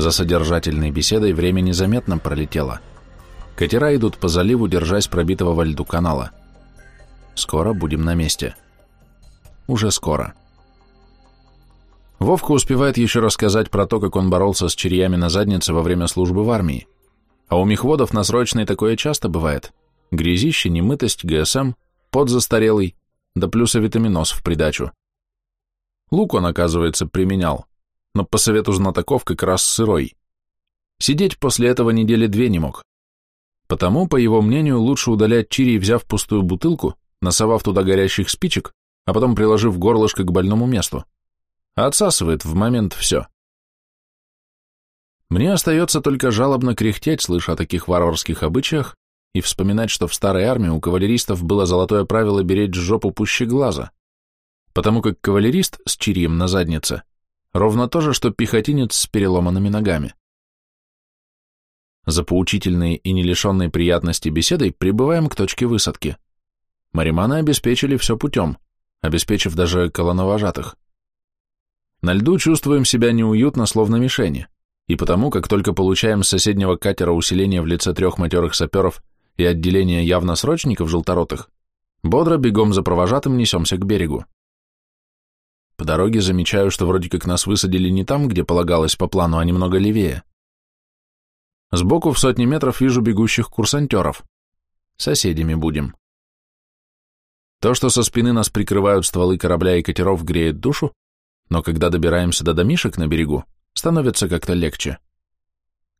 За содержательной беседой время незаметно пролетело. Катера идут по заливу, держась пробитого во льду канала. Скоро будем на месте. Уже скоро. Вовка успевает еще рассказать про то, как он боролся с черьями на заднице во время службы в армии. А у мехводов на срочной такое часто бывает. Грязище, немытость, ГСМ, пот застарелый, да плюс авитаминоз в придачу. Лук он, оказывается, применял, но по совету знатоков как раз сырой. Сидеть после этого недели две не мог. Потому, по его мнению, лучше удалять чири, взяв пустую бутылку, насовав туда горящих спичек, а потом приложив горлышко к больному месту. Отсасывает в момент все. Мне остается только жалобно кряхтеть, слыша о таких варварских обычаях, и вспоминать, что в старой армии у кавалеристов было золотое правило беречь жопу пуще глаза, потому как кавалерист с чирием на заднице ровно то же, что пехотинец с переломанными ногами. За поучительной и не лишенной приятности беседой прибываем к точке высадки. Мариманы обеспечили все путем, обеспечив даже колоновожатых. На льду чувствуем себя неуютно, словно мишени, и потому, как только получаем с соседнего катера усиление в лице трех матерых саперов и отделение явно срочников желторотых, бодро бегом за провожатым несемся к берегу. По дороге замечаю, что вроде как нас высадили не там, где полагалось по плану, а немного левее. Сбоку в сотни метров вижу бегущих курсантеров. Соседями будем. То, что со спины нас прикрывают стволы корабля и катеров, греет душу, но когда добираемся до домишек на берегу, становится как-то легче.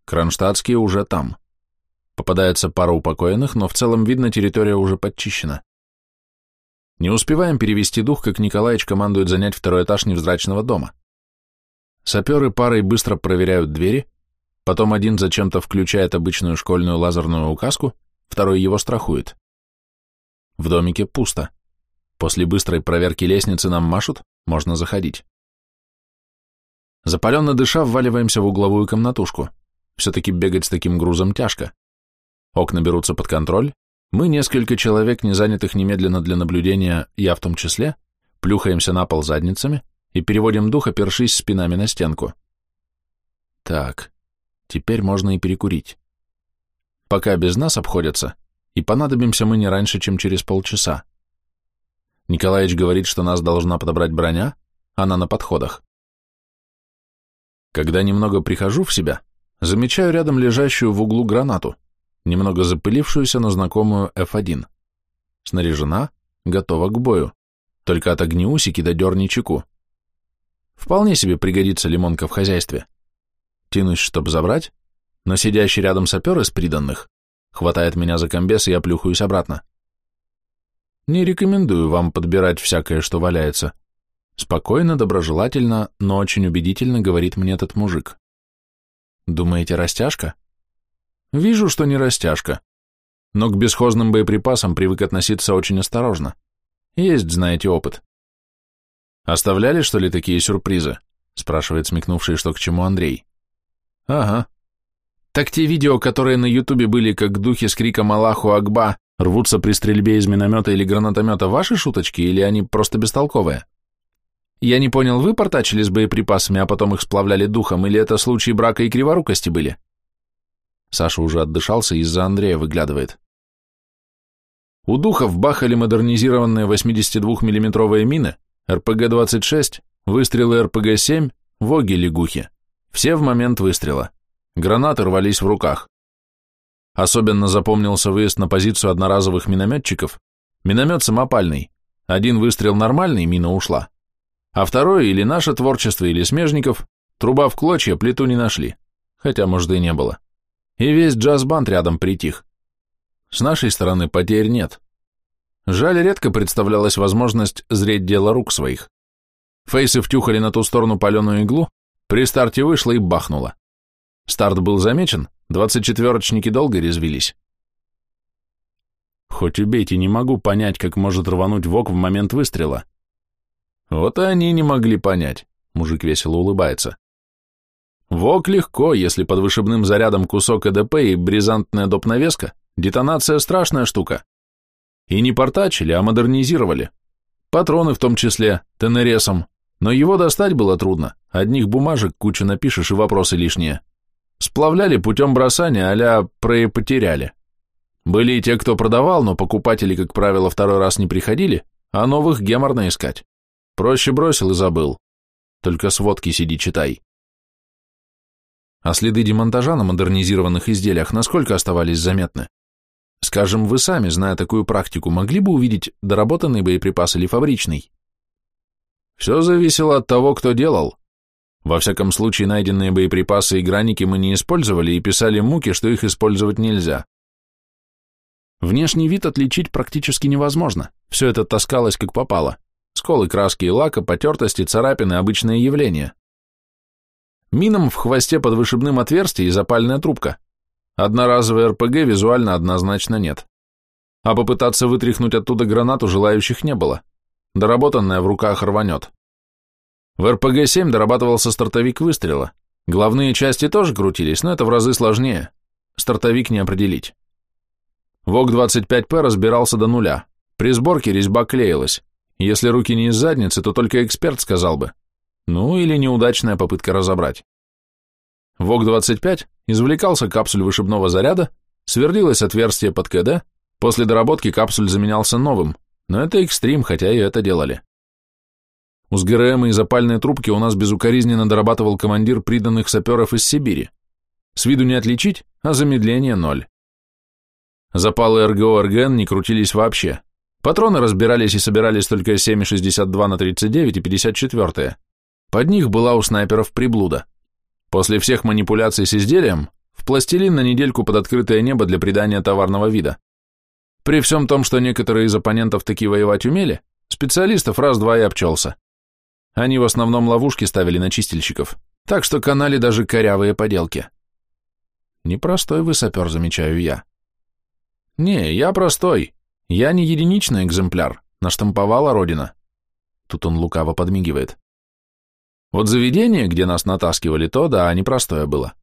Кронштадтские уже там. Попадается пара упокоенных, но в целом видно, территория уже подчищена. Не успеваем перевести дух, как Николаевич командует занять второй этаж невзрачного дома. Саперы парой быстро проверяют двери, потом один зачем-то включает обычную школьную лазерную указку, второй его страхует. В домике пусто. После быстрой проверки лестницы нам машут, можно заходить. Запаленно дыша, вваливаемся в угловую комнатушку. Все-таки бегать с таким грузом тяжко. Окна берутся под контроль, мы, несколько человек, не занятых немедленно для наблюдения, я в том числе, плюхаемся на пол задницами и переводим дух, опершись спинами на стенку. Так, теперь можно и перекурить. Пока без нас обходятся, и понадобимся мы не раньше, чем через полчаса. Николаевич говорит, что нас должна подобрать броня, она на подходах. Когда немного прихожу в себя, замечаю рядом лежащую в углу гранату немного запылившуюся, но знакомую F1. Снаряжена, готова к бою, только от огнеусики до дерни чеку. Вполне себе пригодится лимонка в хозяйстве. Тянусь, чтобы забрать, но сидящий рядом сапер из приданных хватает меня за комбес, и я плюхаюсь обратно. Не рекомендую вам подбирать всякое, что валяется. Спокойно, доброжелательно, но очень убедительно говорит мне этот мужик. Думаете, растяжка? Вижу, что не растяжка. Но к бесхозным боеприпасам привык относиться очень осторожно. Есть, знаете, опыт. Оставляли, что ли, такие сюрпризы? Спрашивает смекнувший, что к чему Андрей. Ага. Так те видео, которые на ютубе были, как духи с криком Аллаху Акба рвутся при стрельбе из миномета или гранатомета, ваши шуточки или они просто бестолковые? Я не понял, вы портачили с боеприпасами, а потом их сплавляли духом, или это случаи брака и криворукости были? Саша уже отдышался и из-за Андрея выглядывает. У духов бахали модернизированные 82 миллиметровые мины, РПГ-26, выстрелы РПГ-7, воги-лягухи. Все в момент выстрела. Гранаты рвались в руках. Особенно запомнился выезд на позицию одноразовых минометчиков. Миномет самопальный. Один выстрел нормальный, мина ушла. А второй или наше творчество, или смежников, труба в клочья, плиту не нашли. Хотя, может, и не было и весь джаз-банд рядом притих. С нашей стороны потерь нет. Жаль, редко представлялась возможность зреть дело рук своих. Фейсы втюхали на ту сторону паленую иглу, при старте вышло и бахнуло. Старт был замечен, двадцатьчетверочники долго резвились. Хоть убейте, не могу понять, как может рвануть ВОК в момент выстрела. Вот и они не могли понять, мужик весело улыбается. Вок легко, если под вышибным зарядом кусок ЭДП и бризантная доп. навеска, детонация страшная штука. И не портачили, а модернизировали. Патроны в том числе, ТНРСом. Но его достать было трудно. Одних бумажек кучу напишешь и вопросы лишние. Сплавляли путем бросания, а-ля потеряли. Были и те, кто продавал, но покупатели, как правило, второй раз не приходили, а новых геморно искать. Проще бросил и забыл. Только сводки сиди читай. А следы демонтажа на модернизированных изделиях насколько оставались заметны? Скажем, вы сами, зная такую практику, могли бы увидеть доработанный боеприпас или фабричный? Все зависело от того, кто делал. Во всяком случае, найденные боеприпасы и граники мы не использовали и писали муки, что их использовать нельзя. Внешний вид отличить практически невозможно, все это таскалось как попало. Сколы краски и лака, потертости, царапины – обычное явление. Минам в хвосте под вышибным и запальная трубка. Одноразовый РПГ визуально однозначно нет. А попытаться вытряхнуть оттуда гранату желающих не было. Доработанная в руках рванет. В РПГ-7 дорабатывался стартовик выстрела. Главные части тоже крутились, но это в разы сложнее. Стартовик не определить. ВОК-25П разбирался до нуля. При сборке резьба клеилась. Если руки не из задницы, то только эксперт сказал бы. Ну, или неудачная попытка разобрать. ВОК-25 извлекался капсюль вышибного заряда, сверлилось отверстие под КД, после доработки капсуль заменялся новым, но это экстрим, хотя и это делали. У СГРМ и запальной трубки у нас безукоризненно дорабатывал командир приданных саперов из Сибири. С виду не отличить, а замедление ноль. Запалы РГО РГН не крутились вообще. Патроны разбирались и собирались только 7,62 на 39 и 54. Под них была у снайперов приблуда. После всех манипуляций с изделием, в пластилин на недельку под открытое небо для придания товарного вида. При всем том, что некоторые из оппонентов таки воевать умели, специалистов раз-два и обчелся. Они в основном ловушки ставили на чистильщиков, так что канали даже корявые поделки. Непростой вы сапер, замечаю я. Не, я простой. Я не единичный экземпляр, наштамповала Родина. Тут он лукаво подмигивает. Вот заведение, где нас натаскивали, то да, непростое было.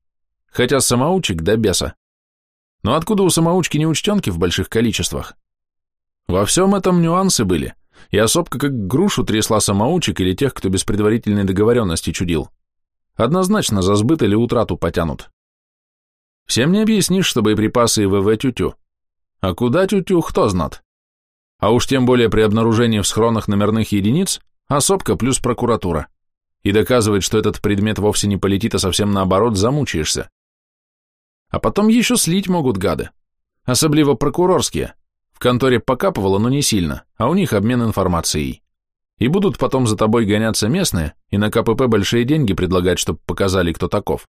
Хотя самоучек до беса. Но откуда у самоучки неучтенки в больших количествах? Во всем этом нюансы были и особка как грушу трясла самоучек или тех, кто без предварительной договоренности чудил. Однозначно за сбыт или утрату потянут. Всем не объяснишь, что боеприпасы и ВВ тютю. А куда тютю, кто знат. А уж тем более при обнаружении в схронах номерных единиц особка плюс прокуратура. И доказывать, что этот предмет вовсе не полетит, а совсем наоборот, замучаешься. А потом еще слить могут гады. Особливо прокурорские. В конторе покапывало, но не сильно, а у них обмен информацией. И будут потом за тобой гоняться местные и на КПП большие деньги предлагать, чтобы показали, кто таков.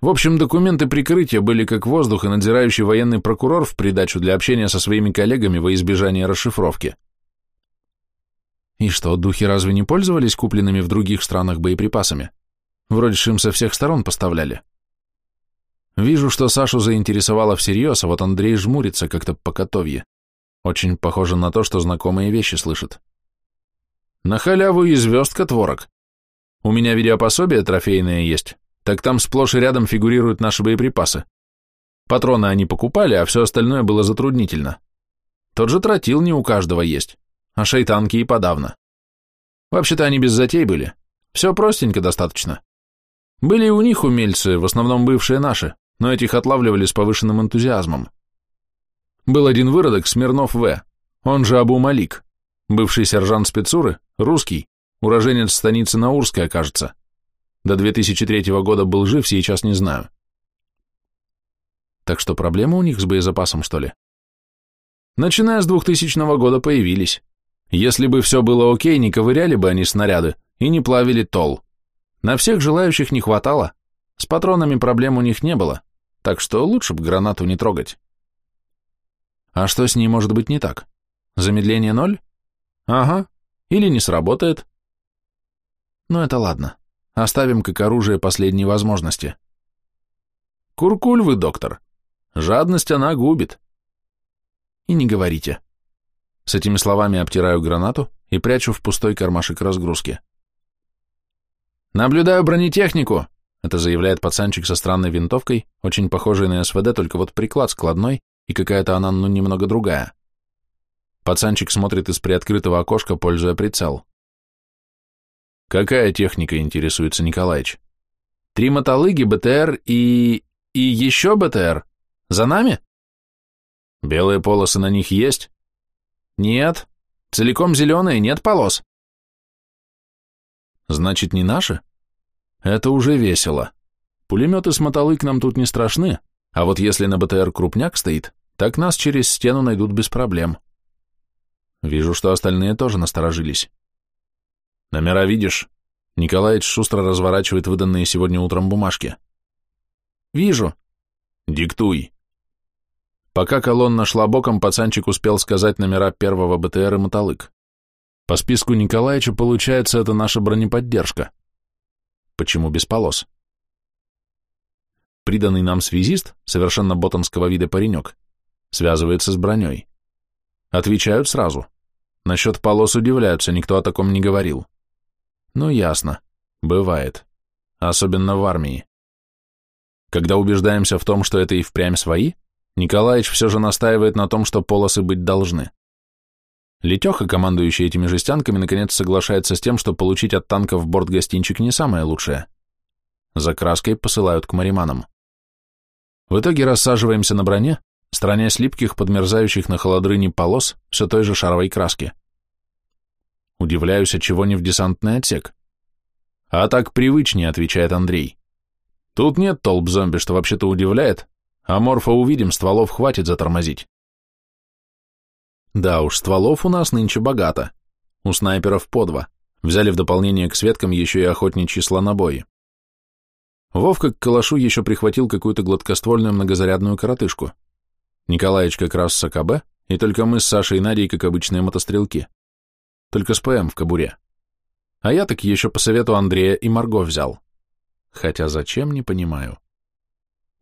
В общем, документы прикрытия были как воздух и надзирающий военный прокурор в придачу для общения со своими коллегами во избежание расшифровки. И что, духи разве не пользовались купленными в других странах боеприпасами? Вроде ж им со всех сторон поставляли. Вижу, что Сашу заинтересовало всерьез, а вот Андрей жмурится как-то по котовье. Очень похоже на то, что знакомые вещи слышит. На халяву и звездка творог. У меня видеопособие трофейное есть, так там сплошь и рядом фигурируют наши боеприпасы. Патроны они покупали, а все остальное было затруднительно. Тот же тротил не у каждого есть, а шайтанки и подавно. Вообще-то они без затей были. Все простенько достаточно. Были и у них умельцы, в основном бывшие наши, но этих отлавливали с повышенным энтузиазмом. Был один выродок, Смирнов В., он же Абу Малик, бывший сержант спецуры, русский, уроженец станицы Наурская, кажется. До 2003 года был жив, сейчас не знаю. Так что проблемы у них с боезапасом, что ли? Начиная с 2000 года появились. Если бы все было окей, не ковыряли бы они снаряды и не плавили тол. На всех желающих не хватало, с патронами проблем у них не было, так что лучше бы гранату не трогать. А что с ней может быть не так? Замедление ноль? Ага. Или не сработает? Ну это ладно. Оставим как оружие последней возможности. Куркуль вы, доктор. Жадность она губит. И не говорите. С этими словами обтираю гранату и прячу в пустой кармашек разгрузки. «Наблюдаю бронетехнику!» Это заявляет пацанчик со странной винтовкой, очень похожей на СВД, только вот приклад складной, и какая-то она, ну, немного другая. Пацанчик смотрит из приоткрытого окошка, пользуя прицел. «Какая техника?» — интересуется Николаевич. Три мотолыги, БТР и... и еще БТР. За нами? Белые полосы на них есть? Нет. Целиком зеленые, нет полос. Значит, не наши? Это уже весело. Пулеметы с мотолык нам тут не страшны, а вот если на БТР крупняк стоит, так нас через стену найдут без проблем. Вижу, что остальные тоже насторожились. Номера видишь? Николаевич шустро разворачивает выданные сегодня утром бумажки. Вижу. Диктуй. Пока колонна шла боком, пацанчик успел сказать номера первого БТР и мотолык. По списку Николаевича, получается, это наша бронеподдержка. Почему без полос? Приданный нам связист, совершенно ботанского вида паренек, связывается с броней. Отвечают сразу. Насчет полос удивляются, никто о таком не говорил. Ну, ясно. Бывает. Особенно в армии. Когда убеждаемся в том, что это и впрямь свои, Николаевич все же настаивает на том, что полосы быть должны. Летеха, командующий этими жестянками, наконец соглашается с тем, что получить от танков борт-гостинчик не самое лучшее. За краской посылают к мариманам. В итоге рассаживаемся на броне, странясь липких, подмерзающих на холодрыне полос все той же шаровой краски. Удивляюсь, от чего не в десантный отсек. А так привычнее, отвечает Андрей. Тут нет толп зомби, что вообще-то удивляет, а морфа увидим, стволов хватит затормозить. Да уж, стволов у нас нынче богато. У снайперов по два. Взяли в дополнение к светкам еще и охотничьи слонобои. Вовка к калашу еще прихватил какую-то гладкоствольную многозарядную коротышку. Николаевич как раз с АКБ, и только мы с Сашей и Надей как обычные мотострелки только с ПМ в кобуре. А я так еще по совету Андрея и Марго взял. Хотя зачем, не понимаю.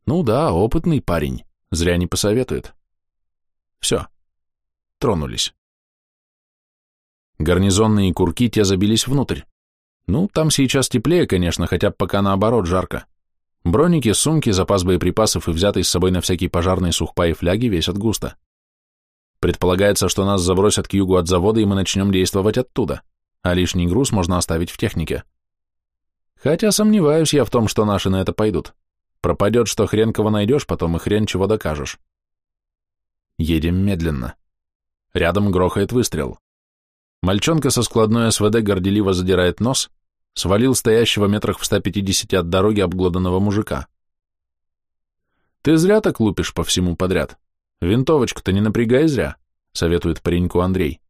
Ну да, опытный парень, зря не посоветует. Все, тронулись. Гарнизонные курки те забились внутрь. Ну, там сейчас теплее, конечно, хотя пока наоборот жарко. Броники, сумки, запас боеприпасов и взятый с собой на всякий пожарный сухпа и фляги весят густо. Предполагается, что нас забросят к югу от завода, и мы начнем действовать оттуда, а лишний груз можно оставить в технике. Хотя сомневаюсь я в том, что наши на это пойдут. Пропадет, что хрен кого найдешь, потом и хрен чего докажешь. Едем медленно. Рядом грохает выстрел. Мальчонка со складной СВД горделиво задирает нос, свалил стоящего метрах в 150 от дороги обглоданного мужика. Ты зря так лупишь по всему подряд. Винтовочку-то не напрягай зря, советует пареньку Андрей.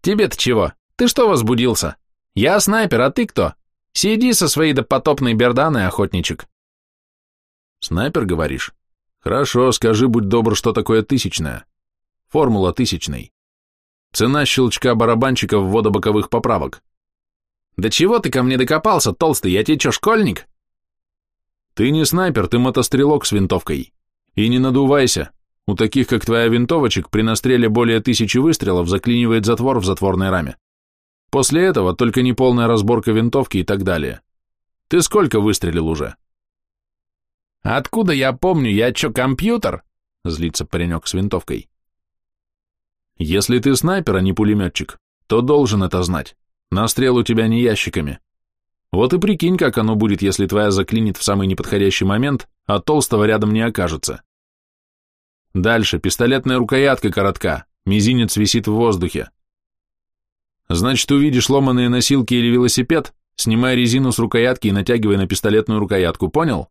Тебе-то чего? Ты что возбудился? Я снайпер, а ты кто? Сиди со своей допотопной берданой, охотничек. Снайпер, говоришь? Хорошо, скажи, будь добр, что такое тысячная. Формула тысячной. Цена щелчка барабанчика ввода боковых поправок. Да чего ты ко мне докопался, толстый, я тебе что, школьник? Ты не снайпер, ты мотострелок с винтовкой. И не надувайся, у таких, как твоя винтовочек, при настреле более тысячи выстрелов заклинивает затвор в затворной раме. После этого только неполная разборка винтовки и так далее. Ты сколько выстрелил уже? Откуда я помню, я чё, компьютер? Злится паренек с винтовкой. Если ты снайпер, а не пулеметчик, то должен это знать. Настрел у тебя не ящиками. Вот и прикинь, как оно будет, если твоя заклинит в самый неподходящий момент, а толстого рядом не окажется. Дальше, пистолетная рукоятка коротка, мизинец висит в воздухе. Значит, увидишь ломаные носилки или велосипед, снимай резину с рукоятки и натягивай на пистолетную рукоятку, понял?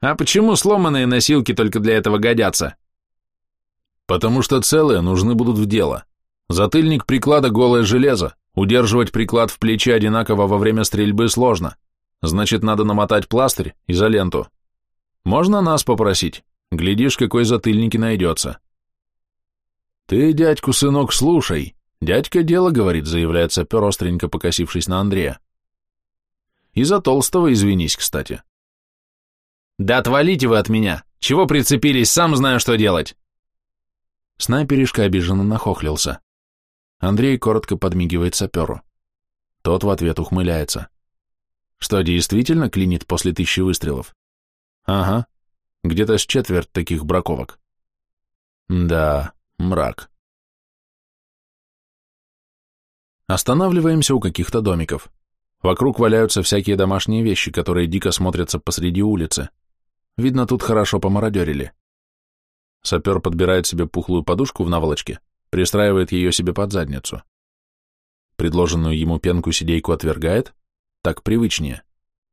А почему сломанные носилки только для этого годятся? Потому что целые нужны будут в дело. Затыльник приклада голое железо, удерживать приклад в плече одинаково во время стрельбы сложно. Значит, надо намотать пластырь, изоленту. Можно нас попросить? Глядишь, какой затыльник и найдется. Ты, дядьку, сынок, слушай. Дядька дело говорит, заявляет сапер, остренько покосившись на Андрея. И за толстого извинись, кстати. Да отвалите вы от меня! Чего прицепились, сам знаю, что делать! Снайперишка обиженно нахохлился. Андрей коротко подмигивает саперу. Тот в ответ ухмыляется. Что, действительно клинит после тысячи выстрелов? Ага, где-то с четверть таких браковок. Да, мрак. Останавливаемся у каких-то домиков. Вокруг валяются всякие домашние вещи, которые дико смотрятся посреди улицы. Видно, тут хорошо помародерили. Сапер подбирает себе пухлую подушку в наволочке, пристраивает ее себе под задницу. Предложенную ему пенку-сидейку отвергает, так привычнее.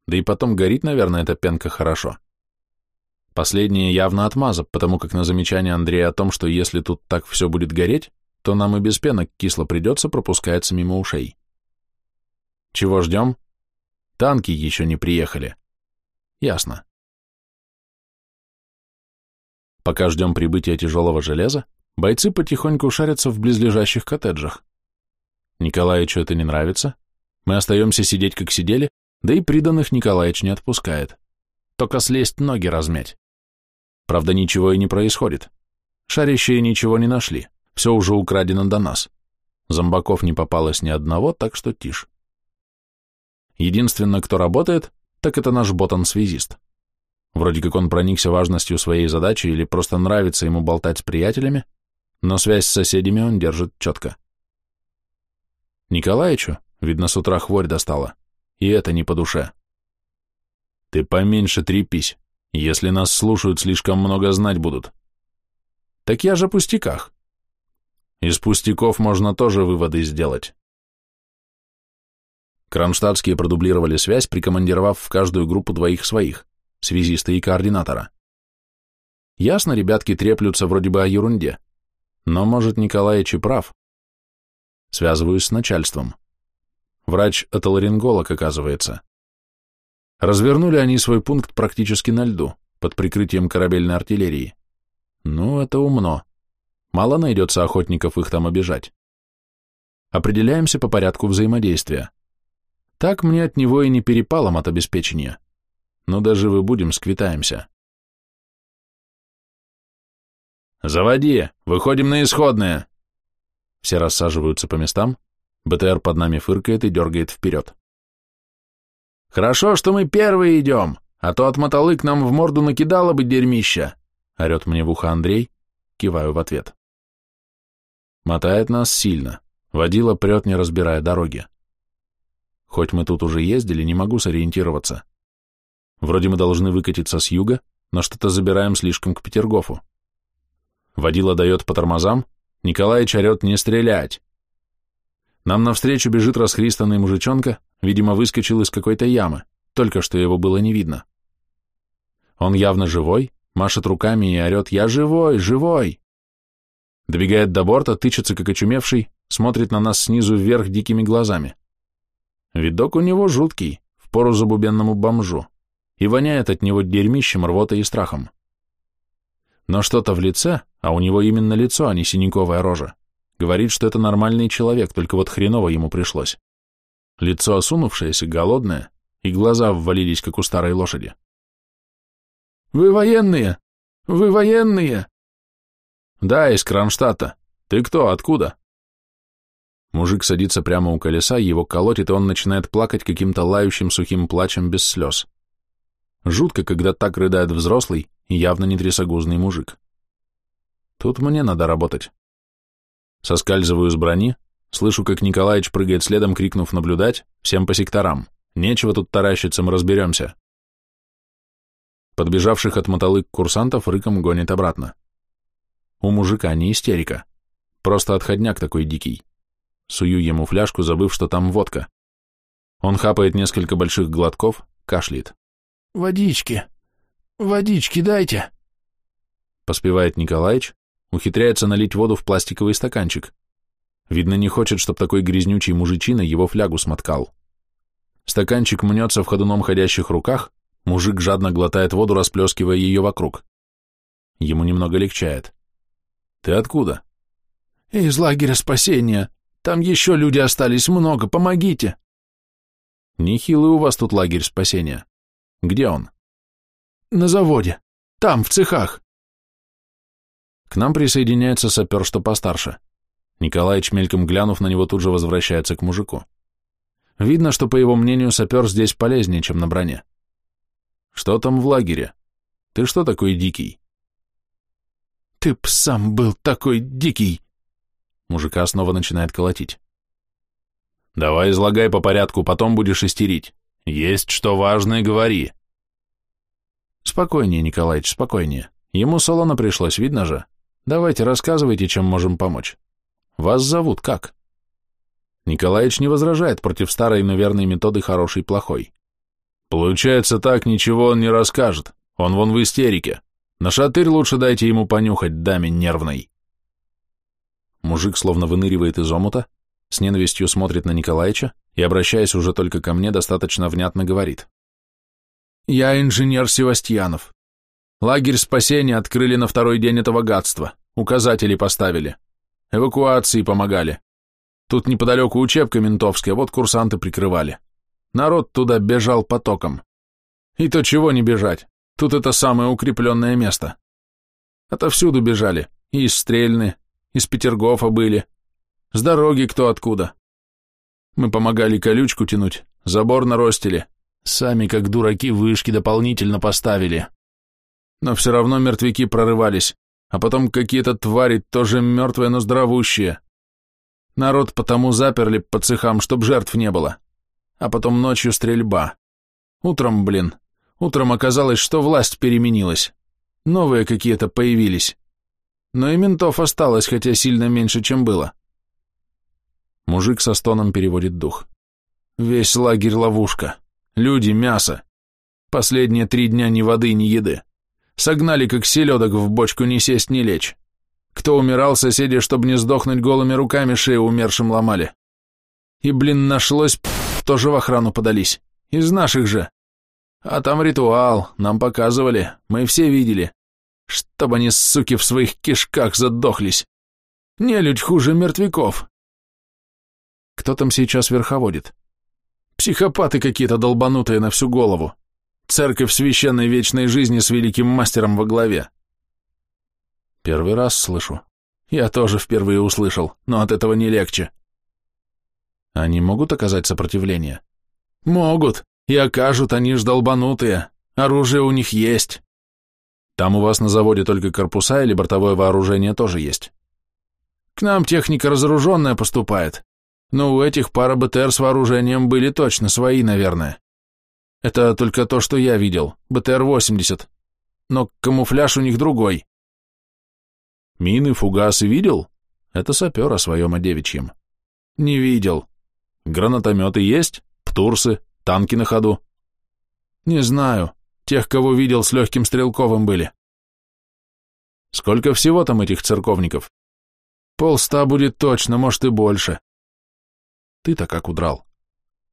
Да и потом горит, наверное, эта пенка хорошо. Последнее явно отмаза, потому как на замечание Андрея о том, что если тут так все будет гореть, то нам и без пенок кисло придется, пропускается мимо ушей. Чего ждем? Танки еще не приехали. Ясно. Пока ждем прибытия тяжелого железа, бойцы потихоньку шарятся в близлежащих коттеджах. Николаевичу это не нравится. Мы остаемся сидеть, как сидели, да и приданных Николаевич не отпускает. Только слезть ноги размять. Правда, ничего и не происходит. Шарящие ничего не нашли. Все уже украдено до нас. Зомбаков не попалось ни одного, так что тишь. Единственное, кто работает, так это наш ботан-связист. Вроде как он проникся важностью своей задачи или просто нравится ему болтать с приятелями, но связь с соседями он держит четко. Николаевичу, видно, с утра хворь достала, и это не по душе. Ты поменьше трепись, если нас слушают, слишком много знать будут. Так я же о пустяках. Из пустяков можно тоже выводы сделать. Кронштадтские продублировали связь, прикомандировав в каждую группу двоих своих, связиста и координатора. Ясно, ребятки треплются вроде бы о ерунде, но, может, Николаевич и прав. Связываюсь с начальством. Врач-отоларинголог, оказывается. Развернули они свой пункт практически на льду, под прикрытием корабельной артиллерии. Ну, это умно. Мало найдется охотников их там обижать. Определяемся по порядку взаимодействия. Так мне от него и не перепалом от обеспечения. Но даже вы будем, сквитаемся. «Заводи! Выходим на исходное!» Все рассаживаются по местам, БТР под нами фыркает и дергает вперед. «Хорошо, что мы первые идем, а то от мотолык нам в морду накидало бы дерьмища!» орет мне в ухо Андрей, киваю в ответ. Мотает нас сильно, водила прет, не разбирая дороги. Хоть мы тут уже ездили, не могу сориентироваться. Вроде мы должны выкатиться с юга, но что-то забираем слишком к Петергофу. Водила дает по тормозам, Николай орет не стрелять. Нам навстречу бежит расхристанный мужичонка, видимо, выскочил из какой-то ямы, только что его было не видно. Он явно живой, машет руками и орет «Я живой, живой!». Добегает до борта, тычется как очумевший, смотрит на нас снизу вверх дикими глазами. Видок у него жуткий, в пору забубенному бомжу, и воняет от него дерьмищем, рвотой и страхом. Но что-то в лице, а у него именно лицо, а не синяковая рожа, говорит, что это нормальный человек, только вот хреново ему пришлось. Лицо осунувшееся, голодное, и глаза ввалились, как у старой лошади. «Вы военные! Вы военные!» «Да, из Кронштадта. Ты кто, откуда?» Мужик садится прямо у колеса, его колотит, и он начинает плакать каким-то лающим сухим плачем без слез. Жутко, когда так рыдает взрослый и явно не трясогузный мужик. Тут мне надо работать. Соскальзываю с брони, слышу, как Николаевич прыгает следом, крикнув «наблюдать», всем по секторам. Нечего тут таращиться, мы разберемся. Подбежавших от мотолык курсантов рыком гонит обратно. У мужика не истерика, просто отходняк такой дикий. Сую ему фляжку, забыв, что там водка. Он хапает несколько больших глотков, кашляет. «Водички! Водички дайте!» Поспевает Николаич, ухитряется налить воду в пластиковый стаканчик. Видно, не хочет, чтоб такой грязнючий мужичина его флягу смоткал. Стаканчик мнется в ходуном ходящих руках, мужик жадно глотает воду, расплескивая ее вокруг. Ему немного легчает. «Ты откуда?» «Из лагеря спасения», там еще люди остались много, помогите!» «Нехилый у вас тут лагерь спасения. Где он?» «На заводе. Там, в цехах». К нам присоединяется сапер, что постарше. Николаич, мельком глянув на него, тут же возвращается к мужику. Видно, что, по его мнению, сапер здесь полезнее, чем на броне. «Что там в лагере? Ты что такой дикий?» «Ты б сам был такой дикий!» Мужика снова начинает колотить. Давай излагай по порядку, потом будешь истерить. Есть что важное, говори. Спокойнее, Николаич, спокойнее. Ему солоно пришлось, видно же. Давайте рассказывайте, чем можем помочь. Вас зовут как? Николаич не возражает против старой, но верной методы хороший плохой. Получается так, ничего он не расскажет. Он вон в истерике. На шатырь лучше дайте ему понюхать, даме нервной. Мужик словно выныривает из омута, с ненавистью смотрит на Николаича и, обращаясь уже только ко мне, достаточно внятно говорит. «Я инженер Севастьянов. Лагерь спасения открыли на второй день этого гадства, указатели поставили, эвакуации помогали. Тут неподалеку учебка ментовская, вот курсанты прикрывали. Народ туда бежал потоком. И то чего не бежать, тут это самое укрепленное место. Отовсюду бежали, и из Стрельны, из Петергофа были, с дороги кто откуда. Мы помогали колючку тянуть, забор наростили, сами как дураки вышки дополнительно поставили. Но все равно мертвяки прорывались, а потом какие-то твари, тоже мертвые, но здравущие. Народ потому заперли по цехам, чтоб жертв не было. А потом ночью стрельба. Утром, блин, утром оказалось, что власть переменилась. Новые какие-то появились. Но и ментов осталось, хотя сильно меньше, чем было. Мужик со стоном переводит дух. Весь лагерь ловушка. Люди, мясо. Последние три дня ни воды, ни еды. Согнали, как селедок, в бочку не сесть, не лечь. Кто умирал, соседи, чтобы не сдохнуть голыми руками, шею умершим ломали. И, блин, нашлось, тоже в охрану подались. Из наших же. А там ритуал, нам показывали, мы все видели. Чтобы они, суки, в своих кишках задохлись. Нелюдь хуже мертвяков. Кто там сейчас верховодит? Психопаты какие-то долбанутые на всю голову. Церковь священной вечной жизни с великим мастером во главе. Первый раз слышу. Я тоже впервые услышал, но от этого не легче. Они могут оказать сопротивление? Могут, и окажут, они ж долбанутые. Оружие у них есть. Там у вас на заводе только корпуса или бортовое вооружение тоже есть? К нам техника разоруженная поступает, но у этих пара БТР с вооружением были точно свои, наверное. Это только то, что я видел, БТР-80. Но камуфляж у них другой. Мины, фугасы видел? Это сапер о своем о. Не видел. Гранатометы есть? Птурсы? Танки на ходу? Не знаю. Тех, кого видел, с легким стрелковым были. Сколько всего там этих церковников? Полста будет точно, может и больше. Ты-то как удрал?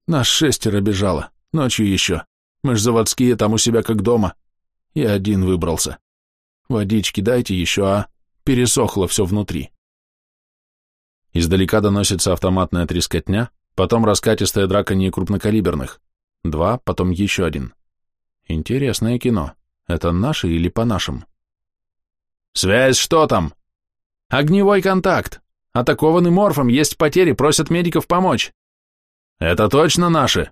Нас шестеро бежало, ночью еще. Мы ж заводские, там у себя как дома. Я один выбрался. Водички дайте еще, а? Пересохло все внутри. Издалека доносится автоматная трескотня, потом раскатистая драконье крупнокалиберных. Два, потом еще один. Интересное кино. Это наши или по нашим? «Связь, что там?» «Огневой контакт! Атакованы морфом, есть потери, просят медиков помочь!» «Это точно наши?»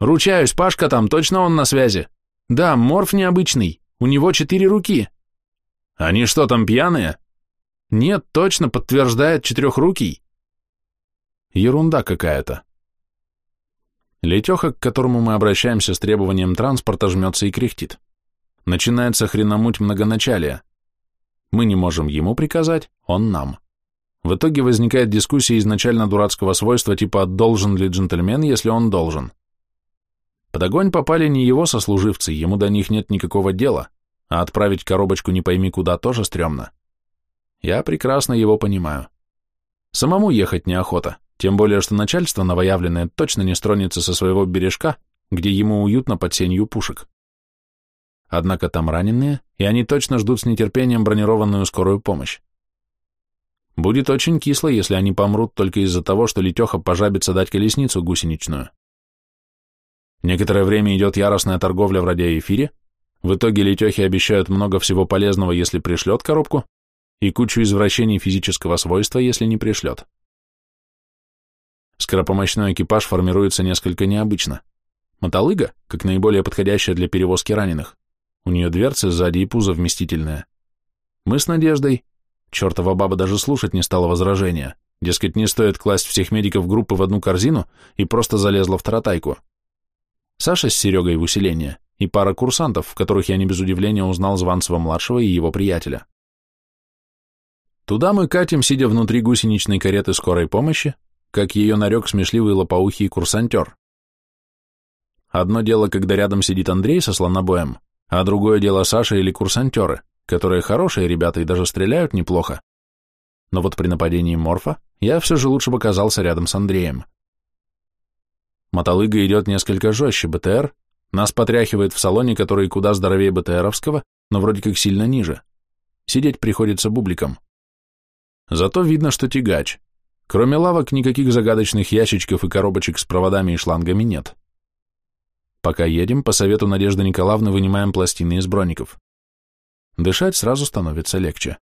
«Ручаюсь, Пашка там, точно он на связи?» «Да, морф необычный, у него четыре руки». Они что, там пьяные? Нет, точно, подтверждает четырехрукий. Ерунда какая-то. Летеха, к которому мы обращаемся с требованием транспорта, жмется и кряхтит. Начинается хреномуть многоначалия. Мы не можем ему приказать, он нам. В итоге возникает дискуссия изначально дурацкого свойства типа «должен ли джентльмен, если он должен?». Под огонь попали не его сослуживцы, ему до них нет никакого дела а отправить коробочку не пойми куда тоже стрёмно. Я прекрасно его понимаю. Самому ехать неохота, тем более, что начальство новоявленное точно не стронется со своего бережка, где ему уютно под сенью пушек. Однако там раненые, и они точно ждут с нетерпением бронированную скорую помощь. Будет очень кисло, если они помрут только из-за того, что Летеха пожабится дать колесницу гусеничную. Некоторое время идет яростная торговля в радиоэфире, в итоге летехи обещают много всего полезного, если пришлет коробку, и кучу извращений физического свойства, если не пришлет. Скоропомощной экипаж формируется несколько необычно. Мотолыга, как наиболее подходящая для перевозки раненых. У нее дверцы сзади и пузо вместительное. Мы с Надеждой, чертова баба даже слушать не стала возражения, Дескать, не стоит класть всех медиков группы в одну корзину и просто залезла в таратайку. Саша с Серегой в усиление и пара курсантов, в которых я не без удивления узнал Званцева-младшего и его приятеля. Туда мы катим, сидя внутри гусеничной кареты скорой помощи, как ее нарек смешливый лопоухий курсантер. Одно дело, когда рядом сидит Андрей со слонобоем, а другое дело Саша или курсантеры, которые хорошие ребята и даже стреляют неплохо. Но вот при нападении Морфа я все же лучше бы оказался рядом с Андреем. Мотолыга идет несколько жестче БТР, нас потряхивает в салоне, который куда здоровее БТРовского, но вроде как сильно ниже. Сидеть приходится бубликом. Зато видно, что тягач. Кроме лавок, никаких загадочных ящичков и коробочек с проводами и шлангами нет. Пока едем, по совету Надежды Николаевны вынимаем пластины из броников. Дышать сразу становится легче.